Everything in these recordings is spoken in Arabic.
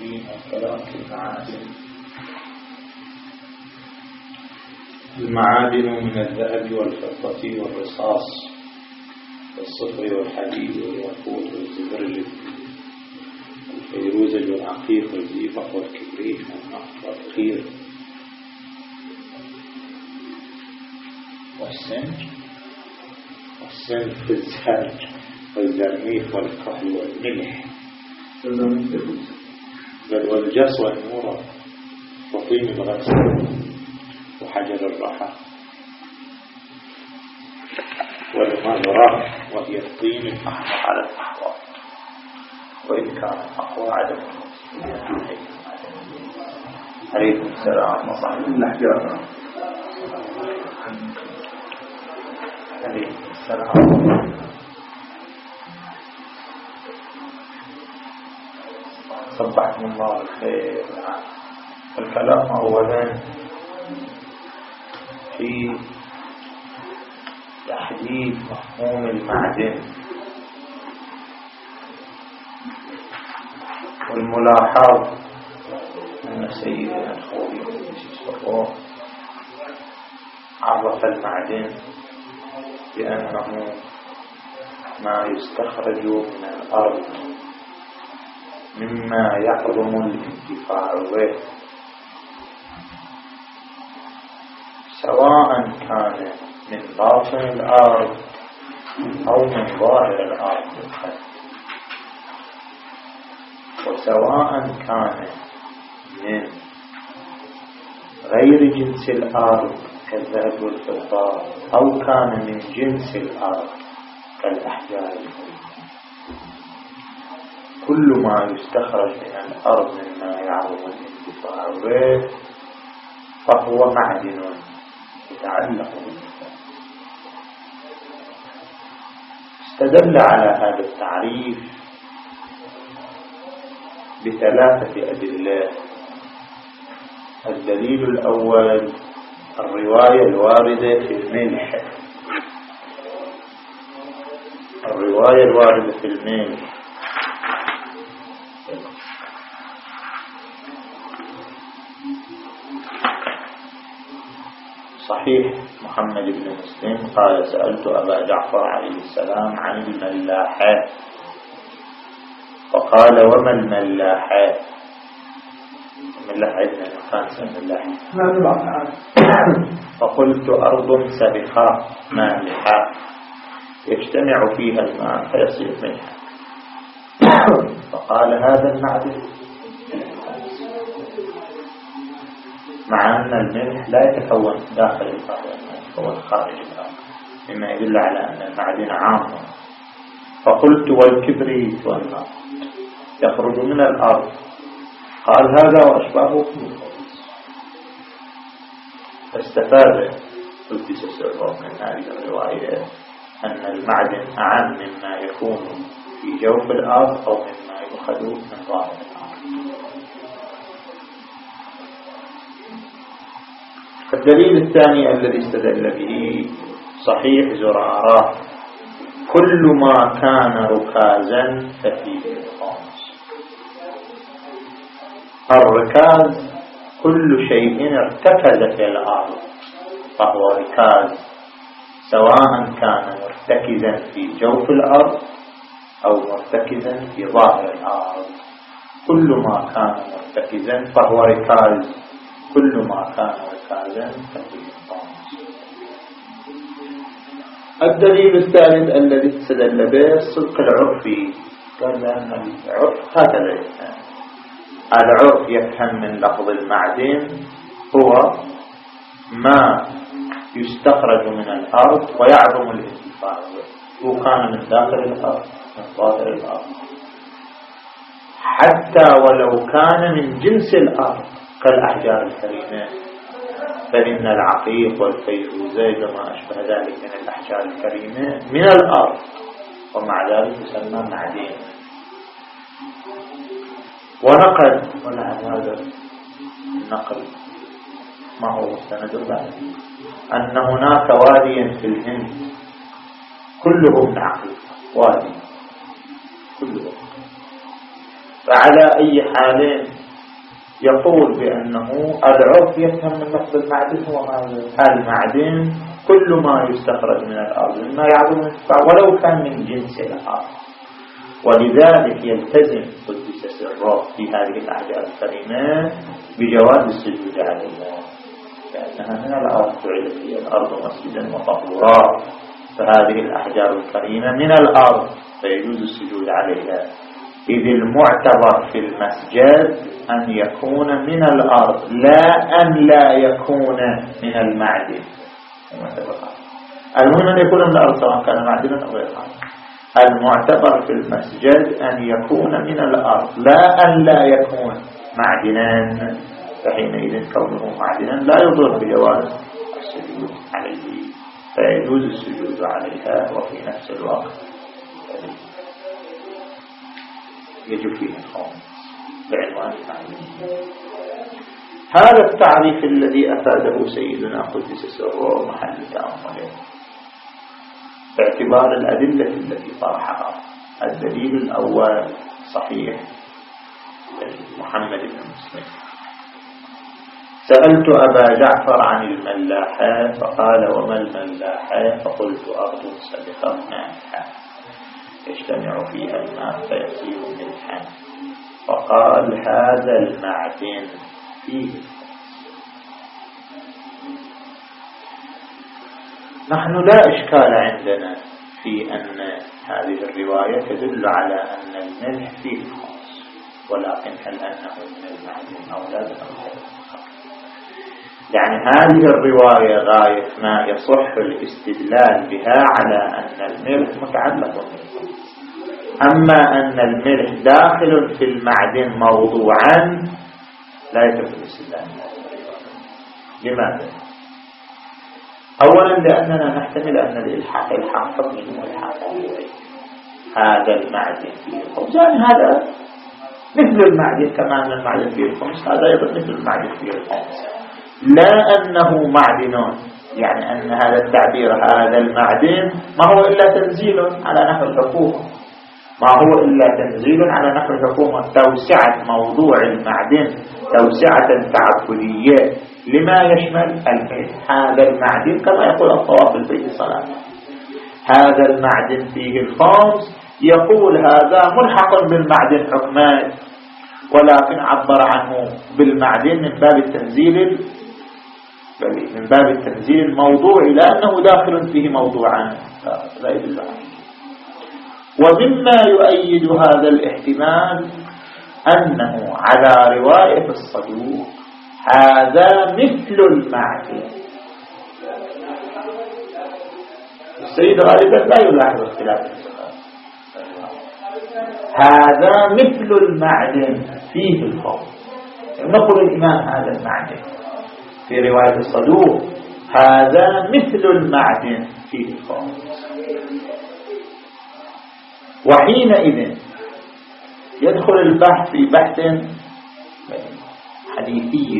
الكريم الكلام في المعادن المعادن من الذهب والفضة والرصاص والصفر والحديد والياقوت والزبرجد والفيروزج والعقيق والزيبق والكبريت والنفط والخير. والسنج والسنج والزهج والزرميخ والكحل والملح. بل والجس والنور وطين الغسل وحجر الرحى والمغرة وهي الطين الأحمر على الأحوال. وإن كان الأقوى عدم عليكم السلام ورحمة الله عليكم السلام صبحكم الله بالخير الكلام أولا في تحديد مفهوم المعدن والملاحظ أن سيدنا الخوي عرف المعدن بأنه ما يستخرج من الأرض. مما يحرم الانتفاع به. سواء كان من باطن الأرض أو من ظاهر الأرض. وسواء كان من غير جنس الأرض كالذهب والفضة أو كان من جنس الأرض كالأحجار. كل ما يستخرج من الأرض مما يعظم الانتفاع به فهو معدن يتعلق استدل على هذا التعريف بثلاثة أدلة. الدليل الأول الرواية الواردة في الملح الرواية الواردة في الملح صحيح. محمد بن مسلم قال سألت أبا جعفر عليه السلام عن الملاحة فقال وما الملاحة الملاحة إذن خانسة الملاحة فقلت أرض سبخة مالحة يجتمع فيها الماء فيصير ملحا. فقال هذا المعدن مع أن الملح لا يتكون داخل الأرض يتكون خارج الأرض. مما يدل على أن المعدن عام فقلت والكبريت والنار يخرج من الأرض. قال هذا وأشباهه فاستفاد قدس السعر من هذه الرواية أن المعدن أعم مما يكون في جوف الأرض أو مما يؤخذ من ظاهر الأرض. الدليل الثاني الذي استدل به صحيح زرارة. كل ما كان ركازا ففيه الخامس الركاز كل شيء ارتكز في الأرض فهو ركاز سواء كان مرتكزا في جوف الأرض أو مرتكزا في ظاهر الأرض. كل ما كان مرتكزا فهو ركاز. كل ما كان الدليل الثالث الذي استدل به الصدق العرفي قال أن العرف هكذا العرف يفهم من لفظ المعدن هو ما يستخرج من الأرض ويعظم الانتفاع. هو كان من داخل الأرض من ظاهر الأرض. حتى ولو كان من جنس الأرض. كالأحجار الكريمة. فإن العقيق والفيروزيج وما أشبه ذلك من الأحجار الكريمة من الأرض ومع ذلك يسمى معدين ونقل ولعل هذا النقل ما هو مستند بعد؟ أن هناك واديا في الهند كله من عقيق وادي كله فعلى أي حال يقول بأنه العرف يفهم من لفظ المعدن هو المعدن. كل ما يستخرج من الأرض مما يعظم الانتفاع ولو كان من جنس الأرض. ولذلك يلتزم قدس سره في هذه الأحجار الكريمة بجواز السجود عليها لأنها من الأرض جعلت هي الأرض مسجدا وطهورا. فهذه الأحجار الكريمة من الأرض فيجوز السجود عليها. إذ المعتبر في المسجد أن يكون من الأرض لا أن لا يكون من المعدن. المهم أن يكون من الأرض سواء كان معدنا أو غير المعتبر في المسجد أن يكون من الأرض لا أن لا يكون معدنا. فحينئذ كونه معدنا لا يضر بجواز السجود عليه فيجوز السجود عليها وفي نفس الوقت. يجب فيه الخوف. بعنوان هذا التعريف الذي أفاده سيدنا قدس سره محل تأمله. باعتبار الأدلة التي طرحها. الدليل الأول صحيح. محمد بن مسلم. سألت أبا جعفر عن الملاحة فقال وما الملاحة؟ فقلت أرض سبقة مالحة. يجتمع فيها الماء فيصير ملحا فقال هذا المعدن فيه. نحن لا إشكال عندنا في أن هذه الرواية تدل على أن الملح فيه خاص ولكن هل أنه من المعدن أو لا؟ يعني هذه الرواية غاية ما يصح الاستدلال بها على أن الملح متعلق بالخاص أما أن الملح داخل في المعدن موضوعا لا يترك الاستدلال. لماذا؟ أولا لأننا نحتمل أن الإلحاق إلحاق حكمي والحاق هذا المعدن فيه الخمس يعني هذا مثل المعدن كما أن المعدن فيه الخمس هذا أيضا مثل المعدن فيه الخمس لا أنه معدن يعني أن هذا التعبير هذا المعدن ما هو إلا تنزيل على نحو الحكومة ما هو إلا تنزيل على نحو الحكومة توسعة موضوع المعدن توسعة تعبدية لما يشمل هذا المعدن كما يقول الطواف البيت صلاة هذا المعدن فيه الخمس يقول هذا ملحق بالمعدن حكمان ولكن عبر عنه بالمعدن من باب التنزيل من باب التنزيل الموضوعي لأنه داخل فيه موضوعان لا يدل عنه ومما يؤيد هذا الاحتمال أنه على رواية الصدوق هذا مثل المعدن السيد غالبا لا يلاحظ اختلاف هذا مثل المعدن فيه الخوف. نقول الإمام هذا المعدن في رواية الصدوق هذا مثل المعدن فيه الخوف. وحينئذ يدخل البحث في بحث حديثي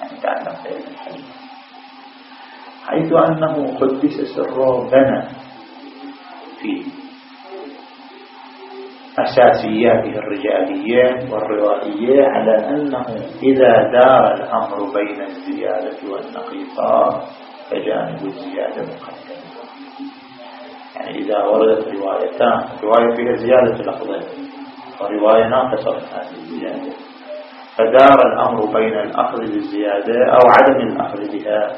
يعني تعلم في الحديث. حيث أنه قدس سره بنى في أساسياته الرجالية والروائية على أنه إذا دار الأمر بين الزيادة والنقيصة فجانب الزيادة مقدم يعني إذا وردت روايتان رواية فيها زيادة لفظين ورواية ناقصة. هذه الزيادة فدار الأمر بين الأخذ بالزيادة أو عدم الأخذ بها.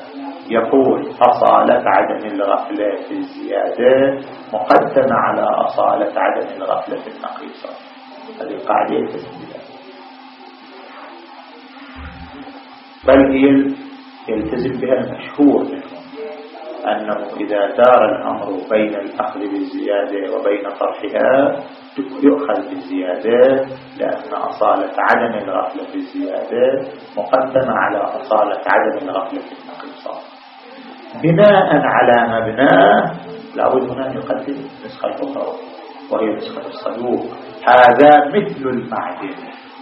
يقول أصالة عدم الغفلة في الزيادة مقدمة على أصالة عدم الغفلة في النقيصة. هذه القاعدة بها بل هي يلتزم بها المشهور منه أنه إذا دار الأمر بين الأخذ بالزيادة وبين طرحها يؤخذ بالزيادة لأن أصالة عدم الغفلة في الزيادة مقدمة على أصالة عدم الغفلة النقيصة بناء على مبناه لابد هنا أن يقدم نسخة أخرى وهي نسخة الصدوق هذا مثل المعدن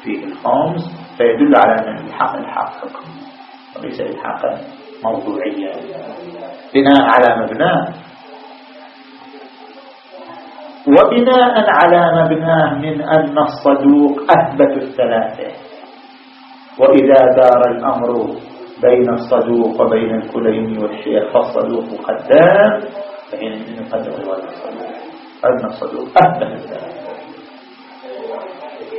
في الخمس فيدل على أن الحق الحق وليس الحقا موضوعيا. بناء على مبناه وبناء على مبناه من أن الصدوق أثبت الثلاثة. وإذا دار الأمر بين الصدوق وبين الكليني والشيخ فالصدوق قدام فحينئذ نقدم رواية الصدوق. أن الصدوق أثبت الثلاثة.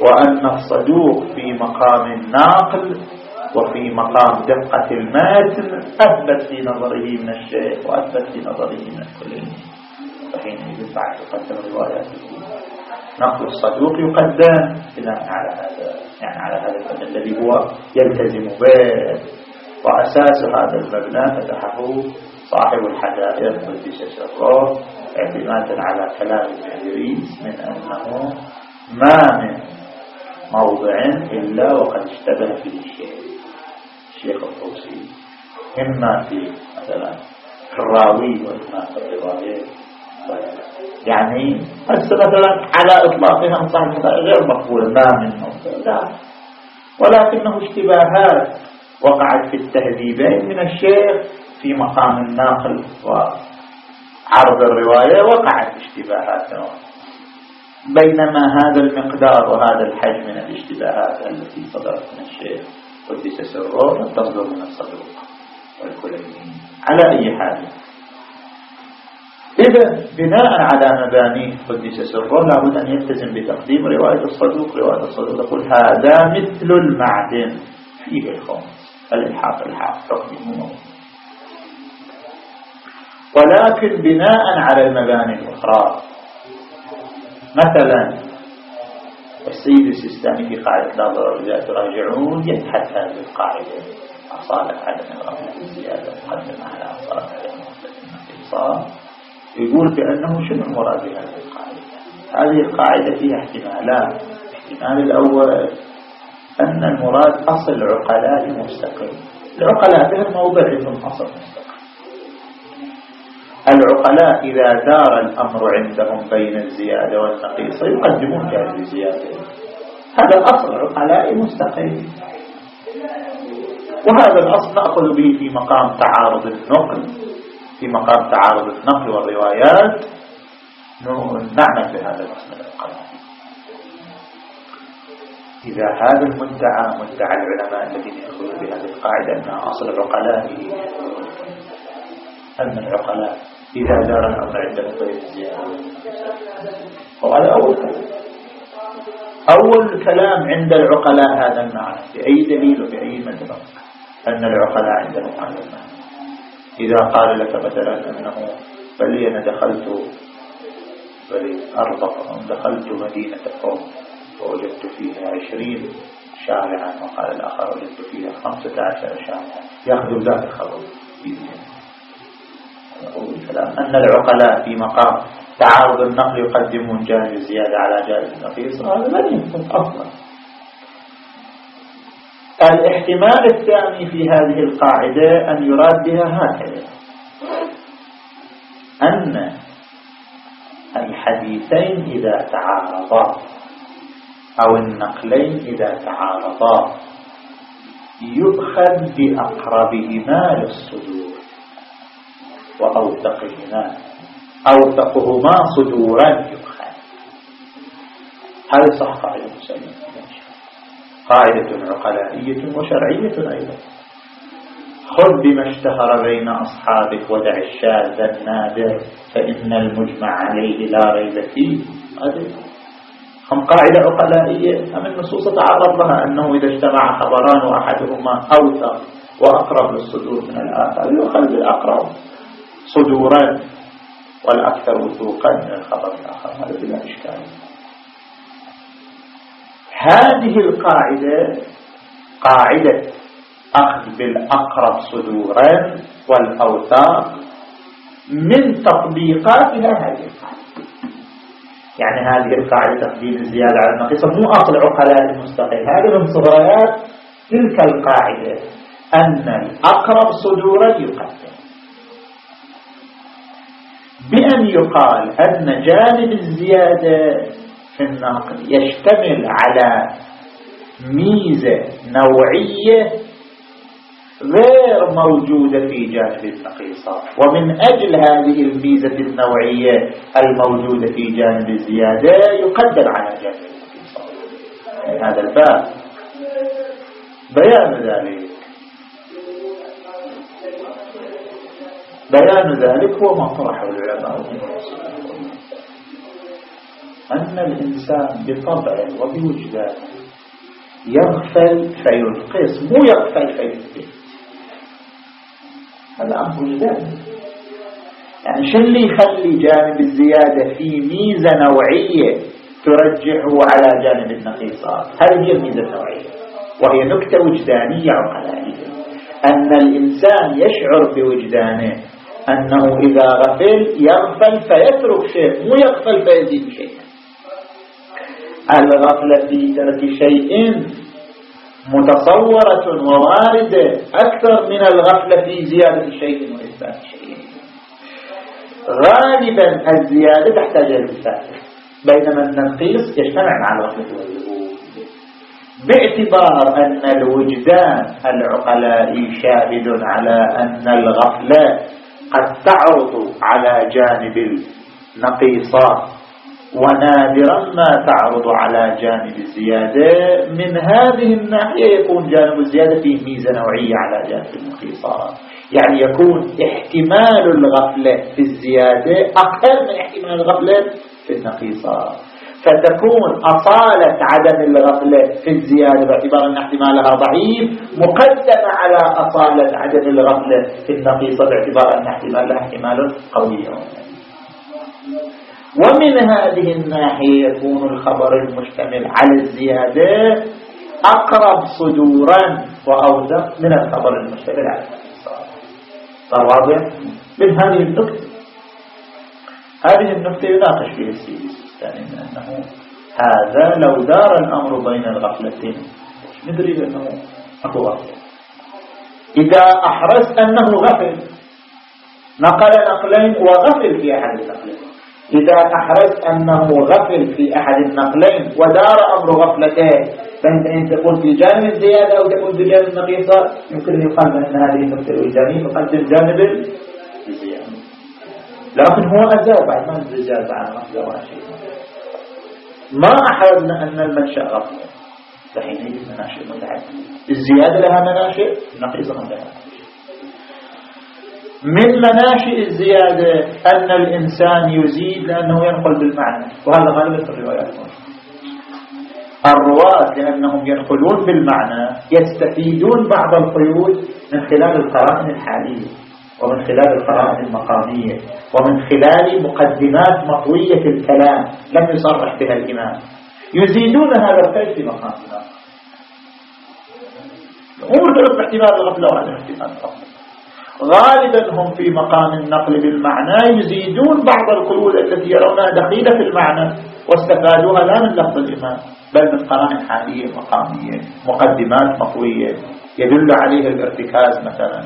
وأن الصدوق في مقام الناقل وفي مقام دقة المتن أثبت في نظره من الشيخ وأثبت في نظره من الكلين فحينئذ بعد تقدم روايات. نقل الصدوق يقدم. بناء على هذا يعني على هذا المبنى الذي هو يلتزم به. وأساس هذا المبنى فتحه صاحب الحدائق قدس سره اعتمادا على كلام ابن من أنه ما من موضع إلا وقد اشتبه فيه شيء الشيخ الطوسي إما في مثلا الراوي وإما في الرواية. يعني هسه مثلا على إطلاقها صاحب غير مقبول ما من موضع لا. ولكنه اشتباهات وقعت في التهذيبين من الشيخ في مقام الناقل وعرض الرواية وقعت اشتباهات. بينما هذا المقدار وهذا الحجم من الاشتباهات التي صدرت من الشيخ قدس لم تصدر من الصدوق والكليين على أي حال. إذا بناء على مبانيه قدس سره لابد أن يلتزم بتقديم رواية الصدوق. رواية الصدوق يقول هذا مثل المعدن فيه الخمس. الإلحاق إلحاق تقديمه ولكن بناء على المباني الأخرى مثلا السيد السيستاني في قاعدة لا ضرر تراجعون يبحث هذه القاعدة. أصالة عدم الغفلة الزيادة مقدمة على أصالة عدم الغفلة يقول بأنه شنو المراد بهذه القاعدة؟ هذه القاعدة فيها احتمالات. الاحتمال الأول أن المراد أصل العقلاء مستقل العقلاء بهم موضع لهم أصل مستقل. العقلاء إذا دار الأمر عندهم بين الزيادة والنقيصة يقدمون جانب الزيادة هذا أصل عقلاء مستقيم. وهذا الأصل نأخذ به في مقام تعارض النقل. في مقام تعارض النقل والروايات نعمل بهذا الأصل العقلاء إذا هذا المدعى مدعى العلماء الذين يأخذون بهذه القاعدة أنها أصل العقلاء أن العقلاء إذا دار الأمر عند الزيادة وهذا أول كلام. أول كلام عند العقلاء هذا المعنى. بأي دليل وبأي مدرك أن العقلاء عندهم هذا المعنى إذا قال لك مثلا أنه بل أنا دخلت بل أرض دخلت مدينة قوم ووجدت فيها عشرين شارعا وقال الآخر وجدت فيها خمسة عشر شارعا. يأخذ أن العقلاء في مقام تعارض النقل يقدمون جانب الزيادة على جانب النقيص هذا لا يمكن أصلا الاحتمال الثاني في هذه القاعدة أن يراد بها هكذا. أن الحديثين إذا تعارضا أو النقلين إذا تعارضا يؤخذ بأقربهما للصدور. وأوثقهما أوثقهما صدورا يؤخذ هذا صح قاعدة مسلمة قاعدة عقلائية وشرعية أيضا. خذ بما اشتهر بين أصحابك ودع الشاذ النادر فإن المجمع عليه لا ريب فيه. هم قاعدة عقلائية أم النصوص تعرض لها أنه إذا اجتمع خبران وأحدهما أوثق وأقرب للصدور من الآخر؟ يؤخذ بالأقرب. صدورا والأكثر وثوقا من الخبر الآخر. هذا بلا إشكال. هذه القاعدة قاعدة أخذ بالأقرب صدورا والأوثاق من تطبيقاتها هذه القاعدة. يعني هذه القاعدة تقديم الزيادة على النقيصة مو أصل عقلاء المستقل هذه من صغريات تلك القاعدة. أن الأقرب صدورا يقدم. بأن يقال أن جانب الزيادة في النقل يشتمل على ميزة نوعية غير موجودة في جانب النقيصات ومن أجل هذه الميزة النوعية الموجودة في جانب الزيادة يقدر على جانب النقيصات هذا الباب. بيان ذلك. بيان ذلك هو ما طرحه العلماء أن الإنسان بطبعه وبوجدانه يغفل فينقص مو يغفل فيثبت هذا أمر وجداني يعني شو اللي يخلي جانب الزيادة في ميزة نوعية ترجحه على جانب النقيصات هذه هي الميزة النوعية وهي نكتة وجدانية عقلائية أن الإنسان يشعر بوجدانه أنه إذا غفل يغفل فيترك شيء مو يغفل فيزيد شيء. الغفلة في ترك شيء متصورة وواردة. أكثر من الغفلة في زيادة شيء وإثبات شيء غالبا الزيادة تحتاج إلى بينما التنقيص يجتمع مع الغفلة باعتبار أن الوجدان العقلائي شاهد على أن الغفلة قد تعرض على جانب النقيصات ونادرا ما تعرض على جانب الزيادة. من هذه الناحية يكون جانب الزيادة فيه ميزة نوعية على جانب النقيصات يعني يكون احتمال الغفلة في الزيادة أقل من احتمال الغفلة في النقيصات فتكون أصالة عدم الغفلة في الزيادة باعتبار أن احتمالها ضعيف مقدمة على أصالة عدم الغفلة في النقيصة باعتبار أن احتمالها احتمال قوي. ومن هذه الناحية يكون الخبر المشتمل على الزيادة أقرب صدورا وأوثق من الخبر المشتمل على الاتصال صار واضح؟ من هذه النقطة. هذه النقطة يناقش فيها السيدي الثاني من أنه هذا لو دار الأمر بين الغفلتين. ندري بأنه أكو غفلة. إذا أحرزت أنه غفل نقل نقلين وغفل في أحد النقلين. إذا أحرزت أنه غفل في أحد النقلين ودار أمر غفلتين فأنت إن تكون في جانب الزيادة أو تكون في جانب النقيصة يمكن أن يقال أن هذه النقطة الإيجابية تقدم جانب الزيادة. لكن هو أجاب بعد ما نزل عن غفلة ولا شيء ما أحرزنا أن المنشأ غفلة فحينئذ مناشئ متعددة الزيادة لها مناشئ النقيصة لها من مناشئ الزيادة أن الإنسان يزيد لأنه ينقل بالمعنى وهذا غالبا في الروايات. الرواة لأنهم ينقلون بالمعنى يستفيدون بعض القيود من خلال القرائن الحالية. ومن خلال القرائن المقامية ومن خلال مقدمات مطوية الكلام لم يصرح بها الإمام. يزيدون هذا القيد في مقام آخر الأمور احتمال الغفلة وعدم احتمال الغفلة غالبا هم في مقام النقل بالمعنى يزيدون بعض القيود التي يرونها دخيلة في المعنى واستفادوها لا من لفظ الإمام. بل من قرائن حالية مقامية مقدمات مطوية يدل عليها الارتكاز مثلا.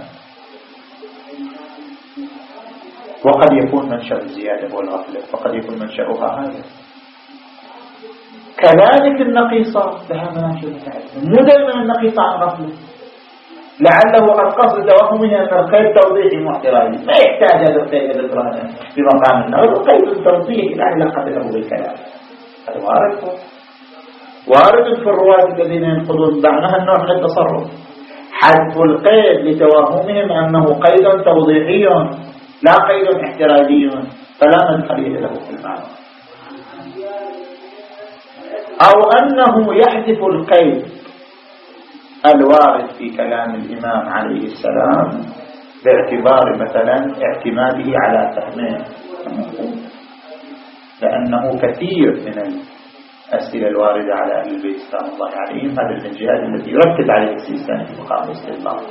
وقد يكون منشأ الزيادة والغفلة وقد يكون منشأها هذا. كذلك النقيصة لها مناشئ متعددة مو دائما النقيصة عن غفلة لعله قد قصد توهمه أن القيد توضيحي محترامي ما يحتاج هذا القيد الإدراجي في مقام النظر القيد التوضيحي لا علاقة له بالكلام. هذا وارد. وارد في الرواة الذين ينقضون معناها النوع من التصرف. حذف القيد لتوهمهم أنه قيد توضيحي لا قيد احتراجي فلا مدخلية له في المعنى أو أنه يحذف القيد الوارد في كلام الإمام عليه السلام باعتبار مثلا اعتماده على فهمه لأنه كثير من الأسئلة الواردة على أهل البيت سلام الله عليهم هذا من التي يركز عليها السيستاني في مقام الاستنباط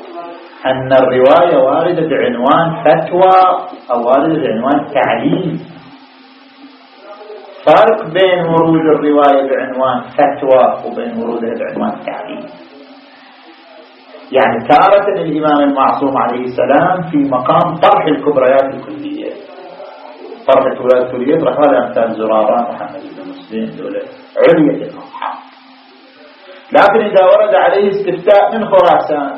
أن الرواية واردة بعنوان فتوى أو واردة بعنوان تعليم. فرق بين ورود الرواية بعنوان فتوى وبين ورودها بعنوان تعليم. يعني تارة الإمام المعصوم عليه السلام في مقام طرح الكبريات الكلية. طرح الكبريات الكلية طرح هذا أمثال زرارة محمد بن مسلم دولة علية الأصحاب لكن إذا ورد عليه استفتاء من خراسان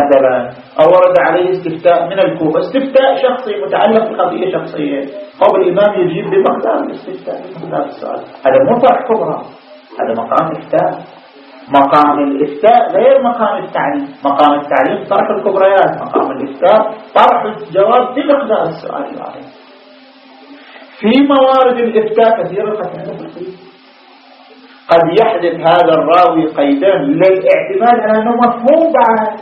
مثلا أو ورد عليه استفتاء من الكوفة. استفتاء شخصي متعلق بقضية شخصية. أو الإمام يجيب بمقدار الاستفتاء بمقدار السؤال. هذا مو طرح كبرى. هذا مقام إفتاء. مقام الإفتاء غير مقام التعليم. مقام التعليم طرح الكبريات. مقام الإفتاء طرح الجواب بمقدار السؤال الواحد. في موارد الإفتاء كثيرة قد قد يحدث هذا الراوي قيدا للاعتماد على أنه مفهوم بعد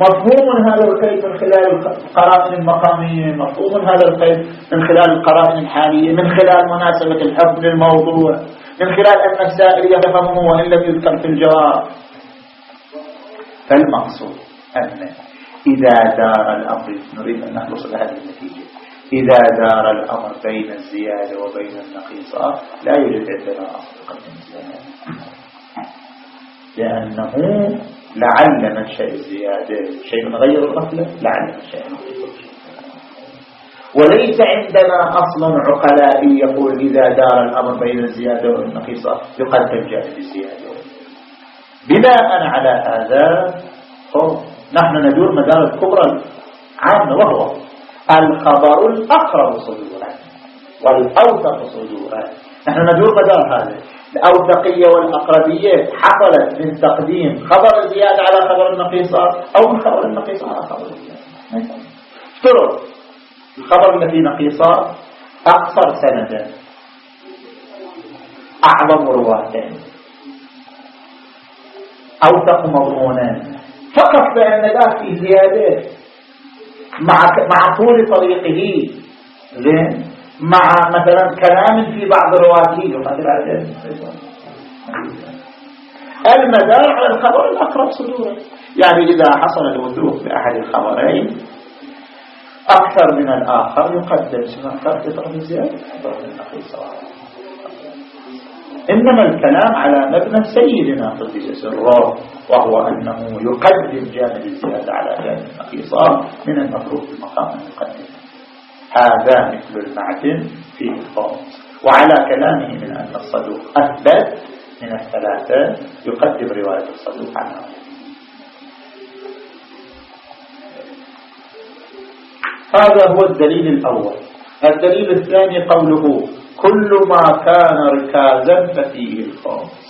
مفهوم هذا القيد من خلال القرائن المقامية مفهوم هذا القيد من خلال القرائن الحالية من خلال مناسبة الحكم للموضوع من خلال أن السائل يفهمه وإن لم يذكر في الجواب. فالمقصود أن إذا دار الأمر نريد أن نخلص لهذه النتيجة. إذا دار الأمر بين الزيادة وبين النقيصة لا يوجد عندنا قدم الزيادة لأنه لعل منشأ الزيادة شيء غير الغفلة لعل منشأ النقيصة وليس عندنا أصل عقلائي يقول إذا دار الأمر بين الزيادة والنقيصة يقدم جانب الزيادة بناء على هذا نحن ندور مدار الكبرى العامة وهو الخبر الأقرب صدورا والأوثق صدورا. نحن ندور مدار هذا. الأوثقية والأقربية حصلت من تقديم خبر الزيادة على خبر النقيصة أو من خبر النقيصة على خبر الزيادة. افترض الخبر الذي نقيصة أقصر سندا. أعظم رواة. أوثق مضمونا. فقط بأن لا في زيادة مع مع طول طريقه. زين مع مثلا كلام في بعض رواته المدار على الخبر الأقرب صدورا. يعني إذا حصل الوثوق بأحد الخبرين أكثر من الآخر يقدم. سواء طرف زيادة؟ إنما الكلام على مبنى سيدنا قدس سره وهو أنه يقدم جانب الزيادة على جانب النقيصة من المفروض المقام المقدم. هذا مثل المعدن في الخمس وعلى كلامه من أن الصدوق أثبت من الثلاثة يقدم رواية الصدوق عنه هذا هو الدليل الأول. الدليل الثاني قوله كل ما كان ركازا ففيه الخمس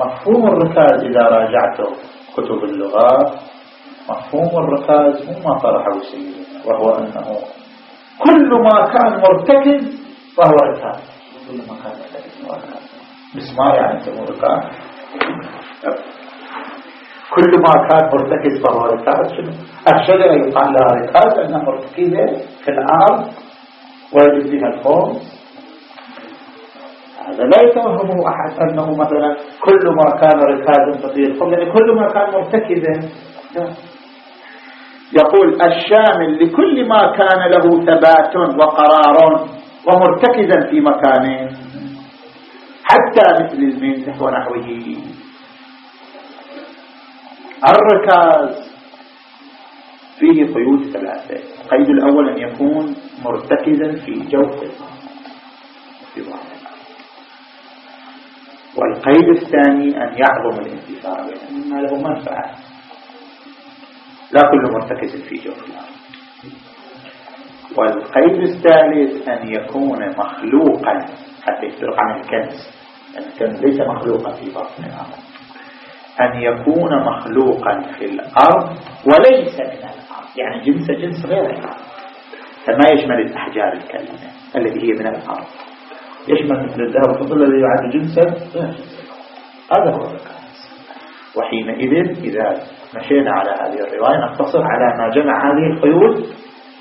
مفهوم الركاز إذا راجعته كتب اللغات مفهوم الركاز ما طرحه سيدنا وهو أنه كل ما كان مرتكز فهو ركاز كل ما كان مرتكز فهو ركاز مسمار يعني سمو ركاز كل ما كان مرتكز فهو ركاز شنو؟ الشجرة يقال لها ركاز لأنها مرتكزة في الأرض ويجب فيها الخوف. هذا لا يتوهمه أحد أنه مثلا كل ما كان ركازا فقير يعني كل ما كان مرتكزا يقول الشامل لكل ما كان له ثبات وقرار ومرتكزا في مكان حتى مثل المنزح ونحوه. الركاز فيه قيود ثلاثة. القيد الأول أن يكون مرتكزا في جوف والقيد الثاني أن يعظم الانتفاع مما له منفعة. لا كل مرتكز في جوف الأرض والقيد الثالث أن يكون مخلوقا. حتى يفترق عن الكنز الكنز ليس مخلوقا في بطن الأرض أن يكون مخلوقا في الأرض وليس من الأرض. يعني جنس جنس غير الأرض. فما يشمل الأحجار الكريمة التي هي من الأرض. يشمل مثل الذهب والفضة الذي يعد جنسا هذا هو الركاز وحينئذ إذا مشينا على هذه الرواية نقتصر على ما جمع هذه القيود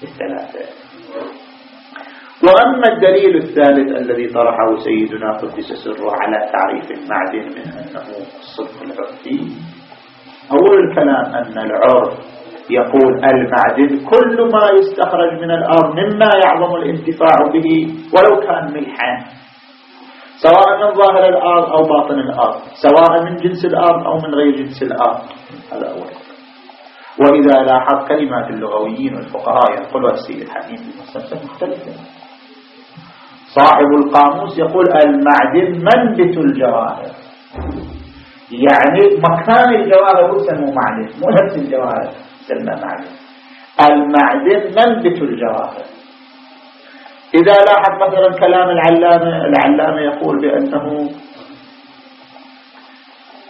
الثلاثة. وأما الدليل الثالث الذي طرحه سيدنا قدس سره على تعريف المعدن من أنه الصدق العرفي أول الكلام أن العرف يقول المعدن كل ما يستخرج من الأرض مما يعظم الانتفاع به ولو كان ملحا. سواء من ظاهر الأرض أو باطن الأرض سواء من جنس الأرض أو من غير جنس الأرض هذا أول وإذا لاحظ كلمات اللغويين والفقهاء يقولها السيد الحكيم في المستمسك مختلفة صاحب القاموس يقول المعدن منبت الجواهر. يعني مكان الجواهر يسمى معدن مو نفس الجواهر يسمى معدن. المعدن منبت الجواهر. إذا لاحظ مثلا كلام العلامة العلامة يقول بأنه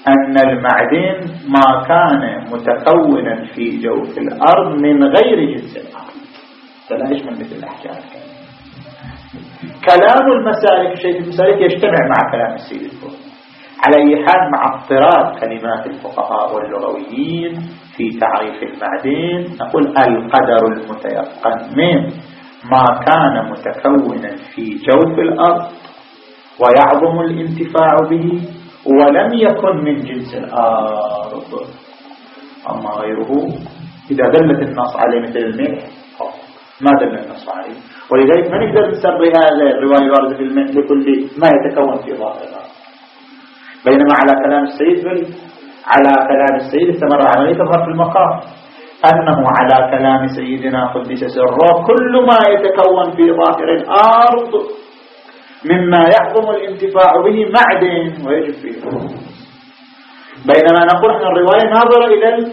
أن المعدن ما كان متكونا في جوف الأرض من غير جنس الأرض. فلا يشمل مثل الأحجار؟ كلام المسالك شيء المسالك يجتمع مع كلام السيد الفوق على أي حال مع اضطراد كلمات الفقهاء واللغويين في تعريف المعدن نقول القدر المتيقن من ما كان متكونا في جوف الأرض ويعظم الانتفاع به ولم يكن من جنس الأرض. أما غيره إذا دلت النص عليه مثل الملح ما دل النص عليه. ولذلك ما نقدر نسري هذا الرواية الواردة في الملح لكل ما يتكون في ظاهر الأرض بينما على كلام السيد بل على كلام السيد استمر عملية في المقام. أنه على كلام سيدنا قدس سره كل ما يتكون في ظاهر الأرض مما يعظم الانتفاع به معدن ويجب فيه. بينما نقول أن الرواية ناظرة إلى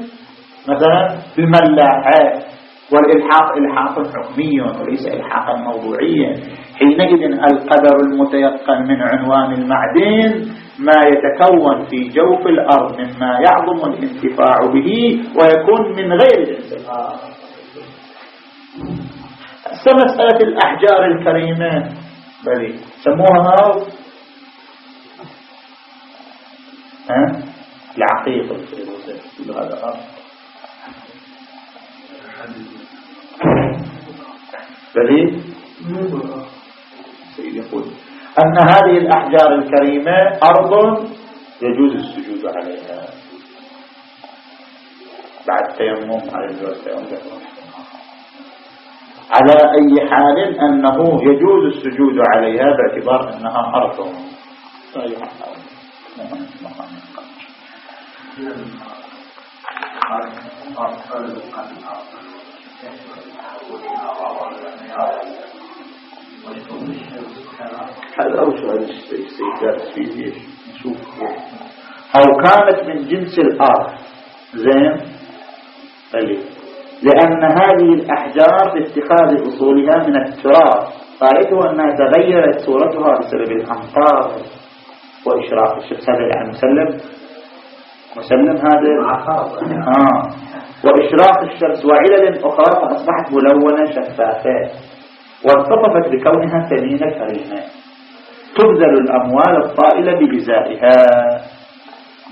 مثلا الملاحة والإلحاق إلحاق حكمي وليس إلحاقا موضوعيا. حينئذ القدر المتيقن من عنوان المعدن ما يتكون في جوف الأرض مما يعظم الانتفاع به ويكون من غير الأرض مسألة الأحجار الكريمة. بلي سموها العقيق. هذا أرض بلي سيد يقول. أن هذه الأحجار الكريمة أرض يجوز السجود عليها. بعد تيمم على التيمم على أي حال أنه يجوز السجود عليها باعتبار أنها أرض. طيب هذا أوسع الاستيكات فيه نشوف أو كانت من جنس الآر زين. طيب. لأن هذه الأحجار باتخاذ أصولها من التراب قائده أنها تغيرت صورتها بسبب الأمطار وإشراق الشمس هذا يعني مسلم مسلم هذا؟ آه. وإشراق الشمس وعلل أخرى فأصبحت ملونة شفافة. واتصفت بكونها ثمينة كريمة تبذل الأموال الطائلة بجزائها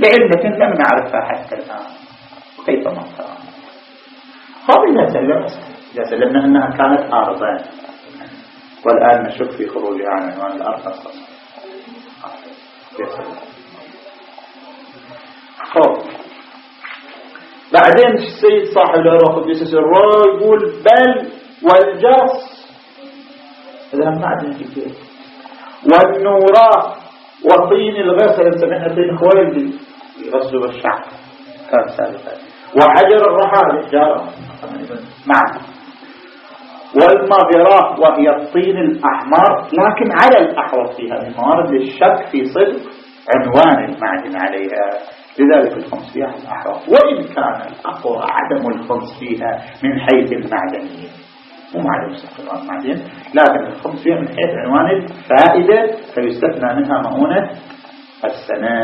لعلة لم نعرفها حتى الآن. كيف ما هذا إذا سلمت. إذا سلمنا أنها كانت أرضا. والآن نشك في خروجها عن عنوان الأرض خب بعدين السيد صاحب العراق قدس سره يقول بل والجرس هذا معدن كثير والنوراء وطين الغسل سمعنا طين خويلدي يغسلوا بالشعب كان سابقا. وحجر الرحال حجارة معنا. والمغراء وهي الطين الأحمر. لكن على الأحوط فيها من موارد للشك في صدق عنوان المعدن عليها. لذلك الخمس فيها الأحوط. وإن كان الأقوى عدم الخمس فيها من حيث المعدنية. مو معلوم استقرار المعدن لكن الخمس فيها من حيث عنوان الفائدة فيستثنى منها مؤونة السنة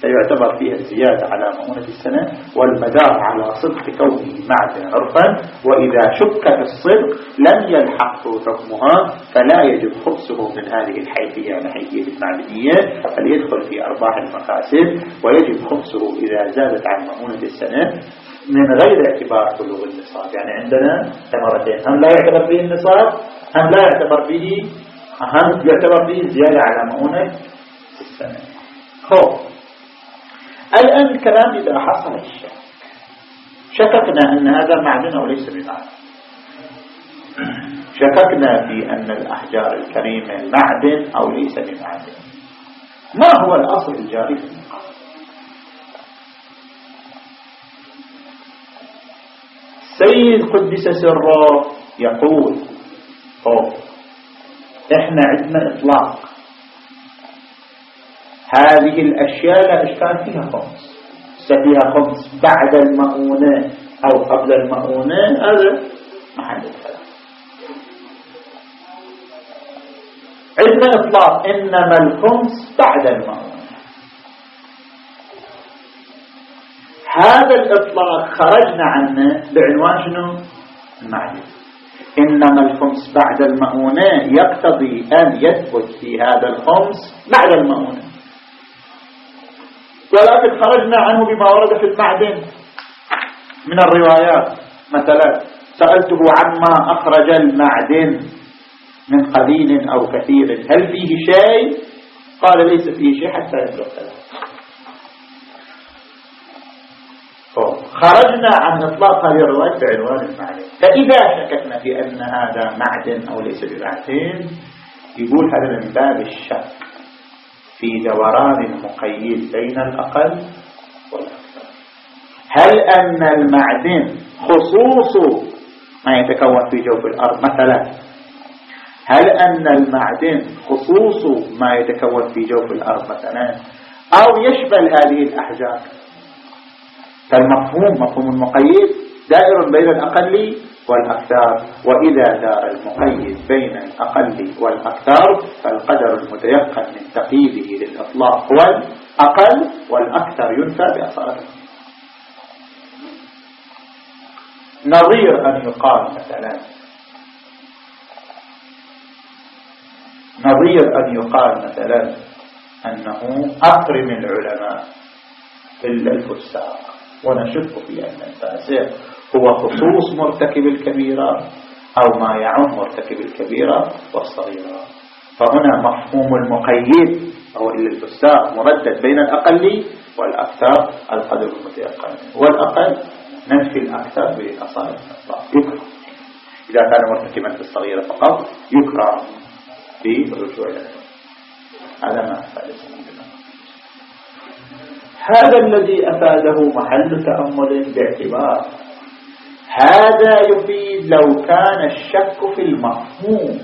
فيعتبر فيها الزيادة على مؤونة السنة والمدار على صدق كونه معدن عرفا. وإذا شك في الصدق لم يلحقه حكمها فلا يجب خبصه من هذه الحيثية الحيثية المعدنية فليدخل في أرباح المكاسب ويجب خبصه إذا زادت عن مؤونة السنة من غير اعتبار بلوغ النصاب. يعني عندنا ثمرتين هم لا يعتبر فيه النصاب هم لا يعتبر فيه هم يعتبر فيه زيادة على مؤونة السنة هو الآن الكلام إذا حصل الشك. شككنا أن هذا معدن أو ليس بمعدن شككنا في أن الأحجار الكريمة معدن أو ليس بمعدن. ما هو الأصل الجاري في المقام؟ سيد قدس سره يقول أوه. إحنا عندنا إطلاق. هذه الأشياء لا إشكال فيها خمس فيها خمس بعد المؤونة أو قبل المؤونة هذا محل الكلام عندنا إطلاق إنما الخمس بعد المؤونة. هذا الإطلاق خرجنا عنه بعنوان شنو؟ المعرفة إنما الخمس بعد المؤونة يقتضي أن يثبت في هذا الخمس بعد المؤونة. ولكن خرجنا عنه بما ورد في المعدن من الروايات. مثلا سألته عما أخرج المعدن من قليل أو كثير هل فيه شيء؟ قال ليس فيه شيء حتى يبلغ ثلاثة خرجنا عن إطلاق هذه الرواية بعنوان المعدن فإذا شككنا في أن هذا معدن أو ليس بمعدن يقول هذا من باب الشك في دوران المقيد بين الأقل والأكثر. هل أن المعدن خصوص ما يتكون في جوف الأرض مثلا؟ هل أن المعدن خصوص ما يتكون في جوف الأرض مثلا؟ أو يشمل هذه الأحجار؟ فالمفهوم مفهوم المقيد دائر بين الأقل والأكثر. وإذا دار المقيد بين الأقل والأكثر فالقدر المتيقن من تقييده للإطلاق هو الأقل والأكثر ينفى بأصالته. نظير أن يقال مثلا نظير أن يقال مثلا أنه أكرم العلماء إلا الفساق. ونشك في أن الفاسق هو خصوص مرتكب الكبيرة أو ما يعم مرتكب الكبيرة والصغيرة. فهنا مفهوم المقيد أو الفساق مردد بين الأقل والأكثر القدر المتيقن. والأقل ننفي الأكثر بأصالة الأطلاق يكره. إذا كان مرتكبا في الصغيرة فقط يكره بالرجوع إلى هذا ما أفعل هذا الذي أفاده محل تأمل باعتبار. هذا يفيد لو كان الشك في المفهوم.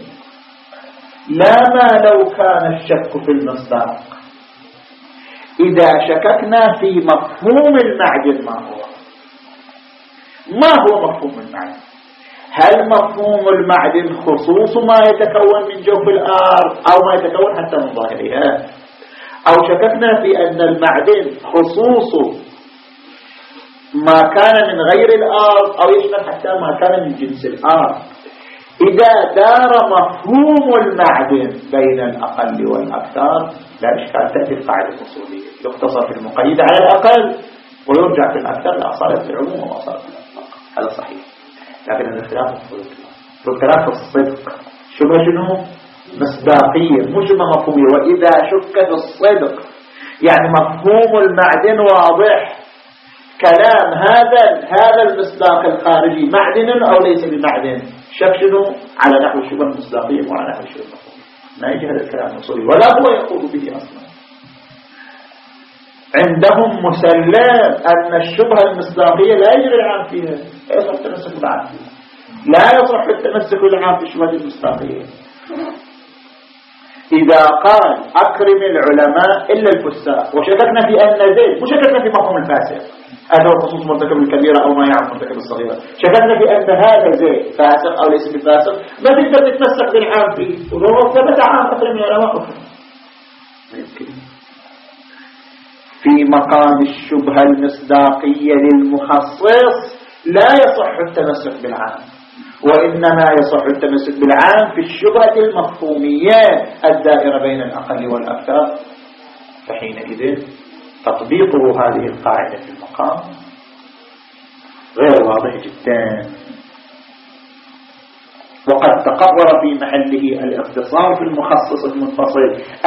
لا ما لو كان الشك في المصداق. إذا شككنا في مفهوم المعدن ما هو؟ ما هو مفهوم المعدن هل مفهوم المعدن خصوص ما يتكون من جوف الأرض أو ما يتكون حتى من ظاهرها؟ أو شككنا في أن المعدن خصوص ما كان من غير الأرض أو يشمل حتى ما كان من جنس الأرض. إذا دار مفهوم المعدن بين الأقل والأكثر لا إشكال تأتي القاعدة الأصولية. يختصر في المقيد على الأقل ويرجع في الأكثر لأصالة العموم وأصالة الأطلاق. هذا صحيح. لكن الاختلاف الصدق. الاختلاف الصدق شو شنو؟ مصداقية مش مفهومية وإذا شك الصدق. يعني مفهوم المعدن واضح. كلام هذا هذا المصداق الخارجي معدن أو ليس بمعدن؟ شك شنو؟ على نحو الشبه المصداقية وعلى نحو الشبه المفهومية ما يجي هذا الكلام الأصولي ولا هو يقول به أصلا. عندهم مسلم أن الشبهة المصداقية لا يجري العام فيها. لا يصح التمسك بالعام فيها. لا يصح التمسك بالعام في الشبهة المصداقية. إذا قال أكرم العلماء إلا الفساق وشككنا في أن زيد وشككنا في مفهوم الفاسق. هذا هو خصوص مرتكب الكبيرة أو ما يعرف مرتكب الصغيرة شككنا في أن هذا زيد فاسق أو ليس بفاسق ما تقدر تتمسك بالعام فيه. ولو ثبت عام أكرم العلماء أكرم في مقام الشبهة المصداقية للمخصص لا يصح التمسك بالعام. وإنما يصح التمسك بالعام في الشبهة المفهومية الدائرة بين الأقل والأكثر. فحينئذ تطبيقه هذه القاعدة في المقام غير واضح جدا. وقد تقرر في محله الاختصار في المخصص المنفصل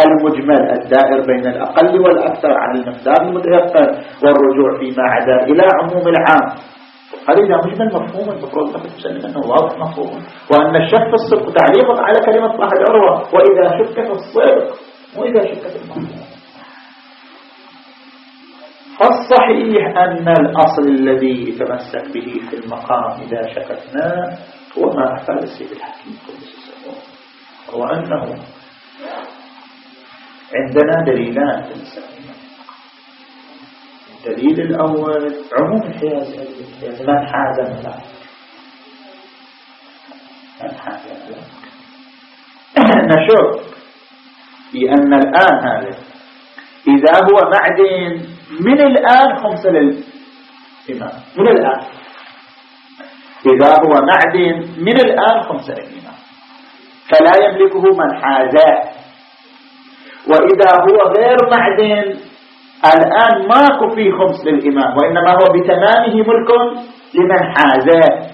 المجمل الدائر بين الأقل والأكثر على المقدار المتيقن والرجوع فيما عدا إلى عموم العام. هذا إذا مجمل مفهوم المفروض أنك تسلم أنه واضح مفهوم. وأن الشك في الصدق تعليق على كلمة صاحب عروة وإذا شك في الصدق وإذا شك في المفهوم. فالصحيح أن الأصل الذي يتمسك به في المقام إذا شككنا هو ما أفعل السيد الحكيم هو أنه عندنا دليلان المسألة الدليل الأول. عموم الحياز من حاز ملاك من حاز ملاك نشوف بأن الآن هذا إذا هو معدن من الآن خمسة للإمام من الآن. إذا هو معدن من الآن خمسة للإمام فلا يملكه من حازاه وإذا هو غير معدن الآن ماكو فيه خمس للإمام وإنما هو بتمامه ملك لمن حازاه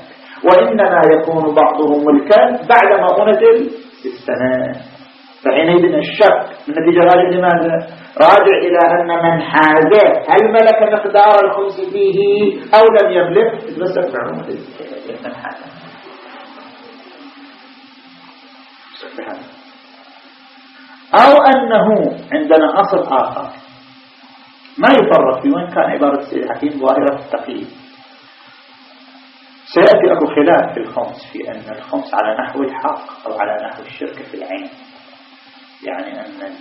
وإنما يكون بعضه ملكا بعد مؤونة السنة فحينئذ الشك النتيجة راجع لماذا؟ راجع إلى أن من حازاه هل ملك مقدار الخمس فيه أو لم يملك؟ يتمسك بعموم من أو أنه عندنا أصل آخر. ما يفرق في وين كان عبارة السيد الحكيم ظاهرة التقييد سيأتي أبو خلاف في الخمس في أن الخمس على نحو الحق أو على نحو الشرك في العين. يعني أن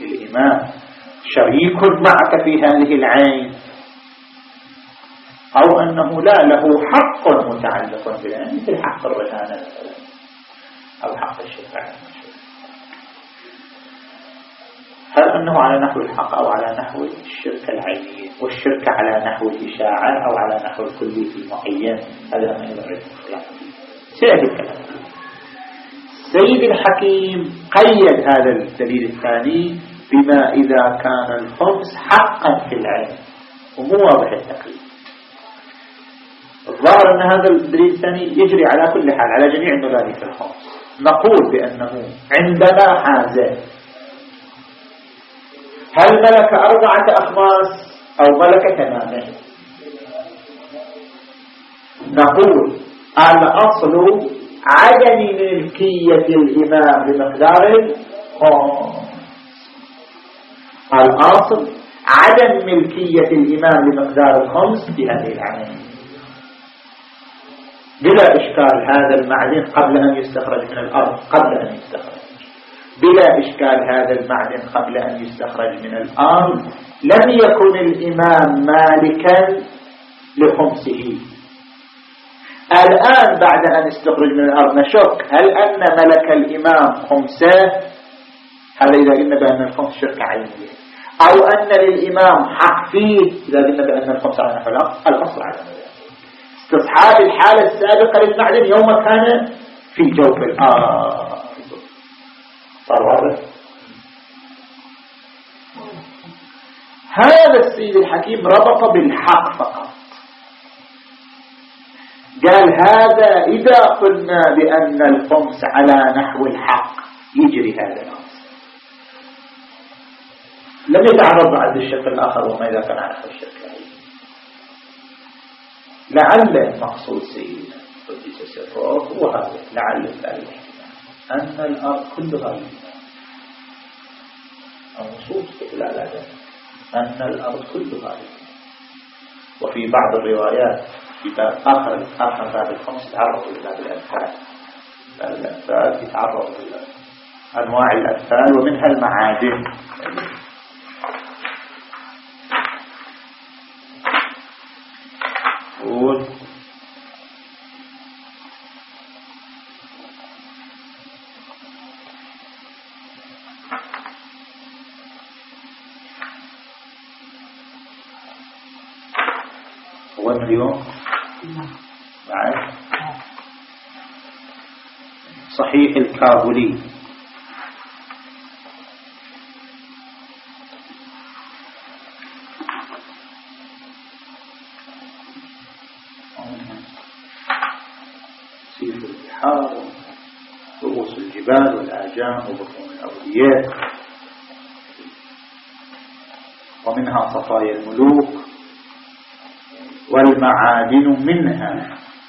الإمام شريك معك في هذه العين. أو أنه لا له حق متعلق بالعين مثل حق الرهانة أو حق الشفاعة هل أنه على نحو الحق أو على نحو الشرك العيني والشرك على نحو الإشاعة أو على نحو الكلي في هذا ما يدرك سيأتي الكلام. سيد الحكيم قيد هذا الدليل الثاني بما إذا كان الخمس حقا في العلم. ومو واضح التقييد. الظاهر أن هذا الدليل الثاني يجري على كل حال على جميع المبادئ في الخمس نقول بأنه عندما حاز هل ملك أربعة أخماس أو ملك ثمانية؟ نقول الأصل عدم ملكية الإمام بمقدار الخمس الأصل عدم ملكية الإمام بمقدار الخمس في هذه العملية بلا إشكال هذا المعدن قبل أن يستخرج من الأرض قبل أن يستخرج. بلا إشكال هذا المعدن قبل أن يستخرج من الأرض لم يكن الإمام مالكا لخمسه. الآن بعد أن استخرج من الأرض نشك هل أن ملك الإمام خمسة؟ هذا إذا قلنا بأن الخمس شركة عينية؟ أو أن للإمام حق فيه؟ إذا قلنا بأن الخمس على نحو الأصل على استصحاب الحالة السابقة للمعدن يوم كان في جوف الأرض صار واضح هذا السيد الحكيم ربط بالحق فقط. قال هذا إذا قلنا بأن الخمس على نحو الحق يجري هذا الأمر. لم يتعرض بعد الشق الآخر وما إذا كان على الشق لعل المقصود سيدنا قدس سره هو هذا لعل ذلك أن الأرض كلها لله النصوص لا لا أن الأرض كلها وفي بعض الروايات في باب آخر آخر باب الخمس تعرضوا إلى الأمثال الأمثال يتعرضوا إلى أنواع الأمثال ومنها المعادن. قول اليوم؟ بعد صحيح الكابولي. سيف البحار رؤوس الجبال والآجام وبطون الأولياء. ومنها صفايا الملوك. والمعادن منها.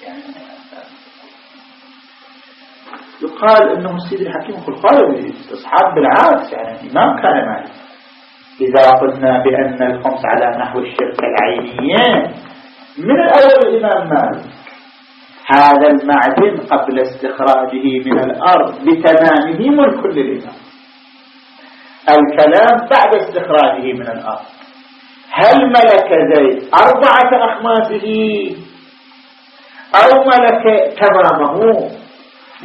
يعني يقال إنه السيد الحكيم قال استصحاب بالعكس يعني الإمام كان مالك. إذا قلنا بأن الخمس على نحو الشرك العينيين من الأول الإمام مالك؟ هذا المعدن قبل استخراجه من الأرض بتمامه ملك للإمام. الكلام بعد استخراجه من الأرض. هل ملك زيد؟ أربعة أخماسه. أو ملك تمامه.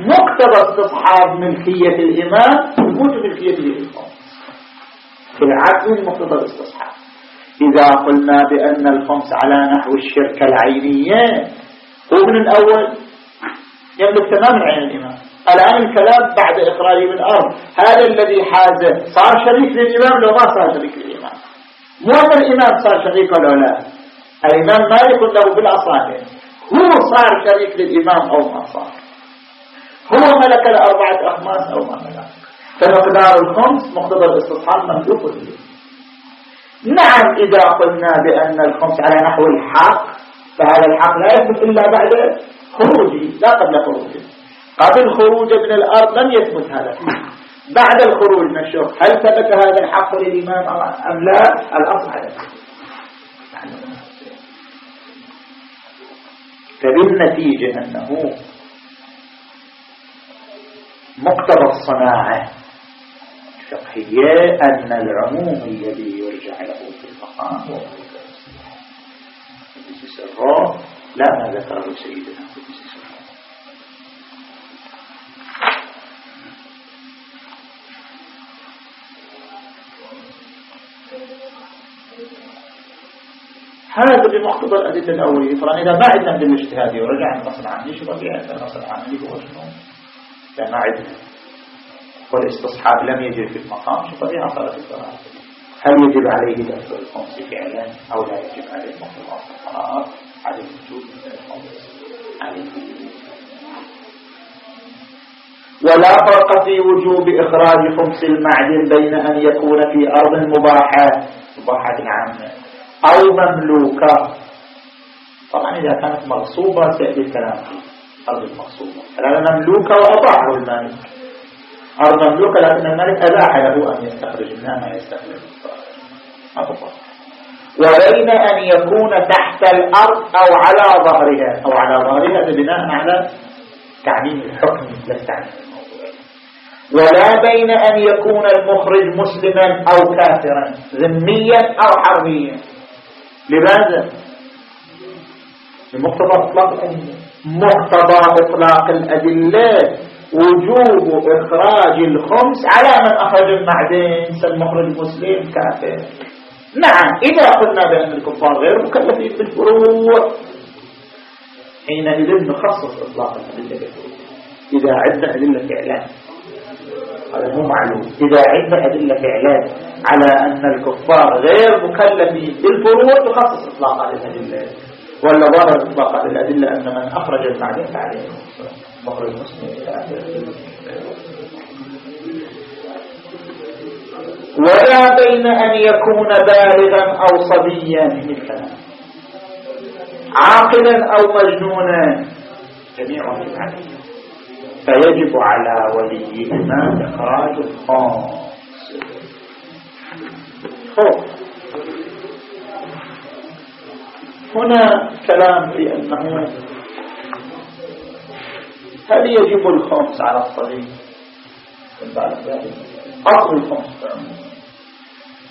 مقتضى استصحاب ملكية الإمام ثبوت ملكية الإمام. في العدل مقتضى الاستصحاب. إذا قلنا بأن الخمس على نحو الشركة العينية هو من الأول. يملك تمام العين الإمام. الآن الكلام بعد إخراجه من الأرض هذا الذي حاز. صار شريك للإمام لو ما صار شريك للإمام. مو الإمام صار شريك لا؟ الإمام مالك له بالأصالة هو صار شريك للإمام أو ما صار. هو ملك الأربعة أخماس أو ما ملك. فمقدار الخمس مقتضى الاستصحاب مملوك له نعم إذا قلنا بأن الخمس على نحو الحق فهذا الحق لا يثبت إلا بعد خروجه لا قبل خروجه. قبل خروجه من الأرض لم يثبت هذا بعد الخروج من الشرق هل ثبت هذا الحق للإمام أم لا؟ الأصل على فبالنتيجة أنه مقتضى الصناعة الفقهية أن العموم الذي يرجع له في المقام هو سره لا ما ذكره سيدنا هذا بمقتضى الأدلة الأولية. طبعا إذا ما عندنا أدلة اجتهادية ورجع النص العملي شو عندنا النص العملي هو شنو؟ لا ما عندنا والاستصحاب لم يجب في المقام شو بقي عصرة القرار هل يجب عليه دفع الخمس فعلا أو لا يجب عليه مقتضى القرار؟ على الوجود من الخمس. عليه. ولا فرق في وجوب إخراج خمس المعدن بين أن يكون في أرض مباحة. مباحة عامة. أو مملوكة. طبعا إذا كانت مغصوبة سيأتي الكلام. أرض المغصوبة الآن مملوكة وأضاعه المالك أرض مملوكة لكن الملك أباح له أن يستخرج منها ما يستخرج. وبين أن يكون تحت الأرض أو على ظهرها. أو على ظهرها بناء على تعميم الحكم لا التعميم ولا بين أن يكون المخرج مسلما أو كافرا. ذميا أو حربيا. لماذا؟ لمقتضى إطلاق الأدلة. مقتضى إطلاق الأدلة وجوب إخراج الخمس على من أخرج المعدن كالمخرج المسلم كافر. نعم إذا قلنا بأن الكفار غير مكلفين بالفروع حينئذ نخصص إطلاق الأدلة إذا عندنا أدلة إعلان هذا مو معلوم. إذا عندنا أدلة إعلان على أن الكفار غير مكلفين بالفروع تخصص إطلاق هذه الأدلة ولا ظاهر إطلاق هذه الأدلة أن من أخرج المعدن فعليه مخرج ولا بين أن يكون بالغا أو صبيا مثلا. عاقلا أو مجنونا جميعهم فيجب على وليهما إخراج الخاص هنا كلام في أنه هل يجب الخمس على الصغير؟ أصل الخمس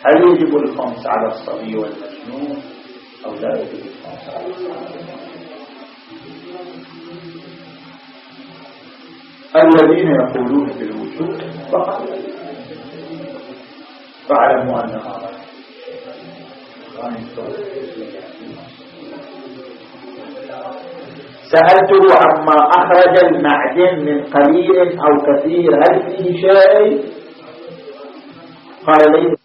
هل يجب الخمس على الصبي والمجنون؟ أو لا يجب الخمس على الصغير؟ الذين يقولون بالوجود فقط. فاعلموا أن سألته عما أخرج المعدن من قليل أو كثير هل فيه شيء؟ قال ليس.